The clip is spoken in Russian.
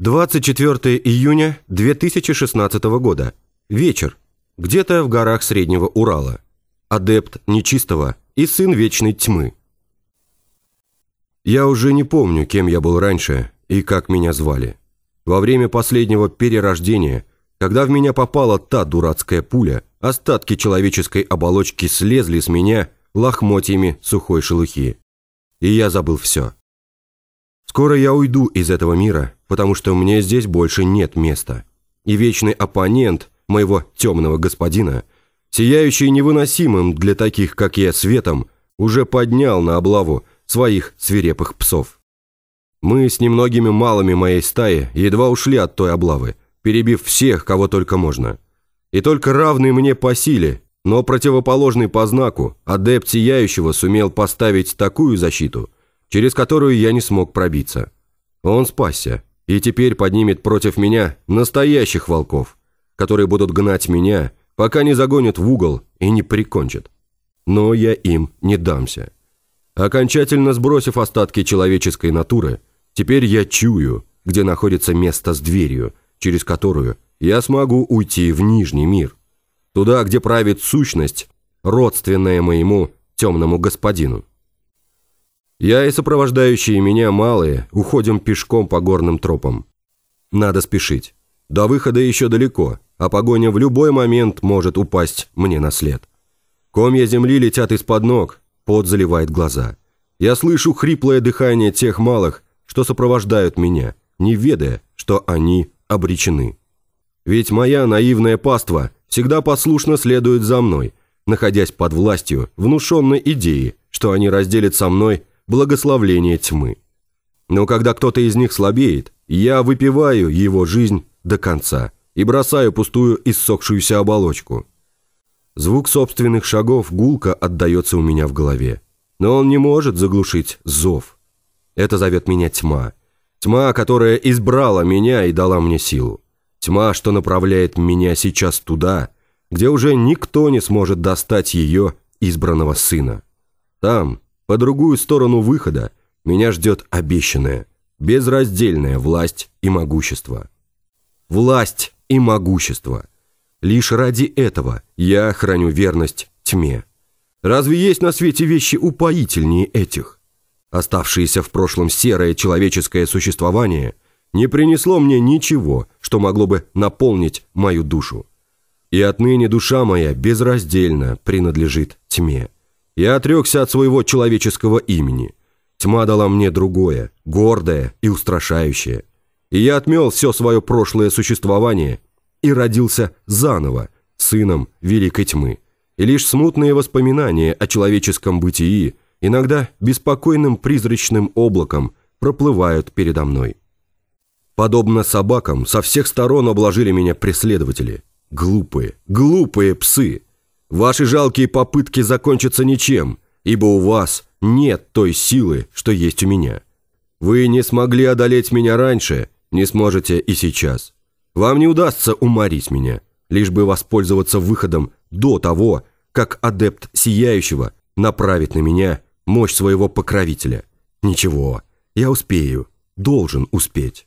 24 июня 2016 года. Вечер. Где-то в горах Среднего Урала. Адепт нечистого и сын вечной тьмы. Я уже не помню, кем я был раньше и как меня звали. Во время последнего перерождения, когда в меня попала та дурацкая пуля, остатки человеческой оболочки слезли с меня лохмотьями сухой шелухи. И я забыл все. Скоро я уйду из этого мира, потому что мне здесь больше нет места. И вечный оппонент моего темного господина, сияющий невыносимым для таких, как я, светом, уже поднял на облаву своих свирепых псов. Мы с немногими малыми моей стаи едва ушли от той облавы, перебив всех, кого только можно. И только равный мне по силе, но противоположный по знаку, адепт Сияющего сумел поставить такую защиту, через которую я не смог пробиться. Он спасся, и теперь поднимет против меня настоящих волков, которые будут гнать меня, пока не загонят в угол и не прикончат. Но я им не дамся. Окончательно сбросив остатки человеческой натуры, теперь я чую, где находится место с дверью, через которую я смогу уйти в Нижний мир. Туда, где правит сущность, родственная моему темному господину. Я и сопровождающие меня малые уходим пешком по горным тропам. Надо спешить. До выхода еще далеко, а погоня в любой момент может упасть мне на след. Комья земли летят из-под ног, пот заливает глаза. Я слышу хриплое дыхание тех малых, что сопровождают меня, не ведая, что они обречены. Ведь моя наивная паства всегда послушно следует за мной, находясь под властью внушенной идеи, что они разделят со мной благословление тьмы. Но когда кто-то из них слабеет, я выпиваю его жизнь до конца и бросаю пустую иссохшуюся оболочку. Звук собственных шагов гулко отдается у меня в голове. Но он не может заглушить зов. Это зовет меня тьма. Тьма, которая избрала меня и дала мне силу. Тьма, что направляет меня сейчас туда, где уже никто не сможет достать ее избранного сына. Там, по другую сторону выхода, меня ждет обещанная, безраздельная власть и могущество. Власть и могущество. Лишь ради этого я храню верность тьме. Разве есть на свете вещи упоительнее этих? Оставшееся в прошлом серое человеческое существование не принесло мне ничего, что могло бы наполнить мою душу. И отныне душа моя безраздельно принадлежит тьме. Я отрекся от своего человеческого имени. Тьма дала мне другое, гордое и устрашающее. И я отмел все свое прошлое существование и родился заново, сыном великой тьмы. И лишь смутные воспоминания о человеческом бытии, иногда беспокойным призрачным облаком, проплывают передо мной. Подобно собакам, со всех сторон обложили меня преследователи. Глупые, глупые псы. Ваши жалкие попытки закончатся ничем, ибо у вас нет той силы, что есть у меня. Вы не смогли одолеть меня раньше, не сможете и сейчас. Вам не удастся уморить меня, лишь бы воспользоваться выходом до того, как адепт Сияющего направит на меня мощь своего покровителя. Ничего, я успею, должен успеть.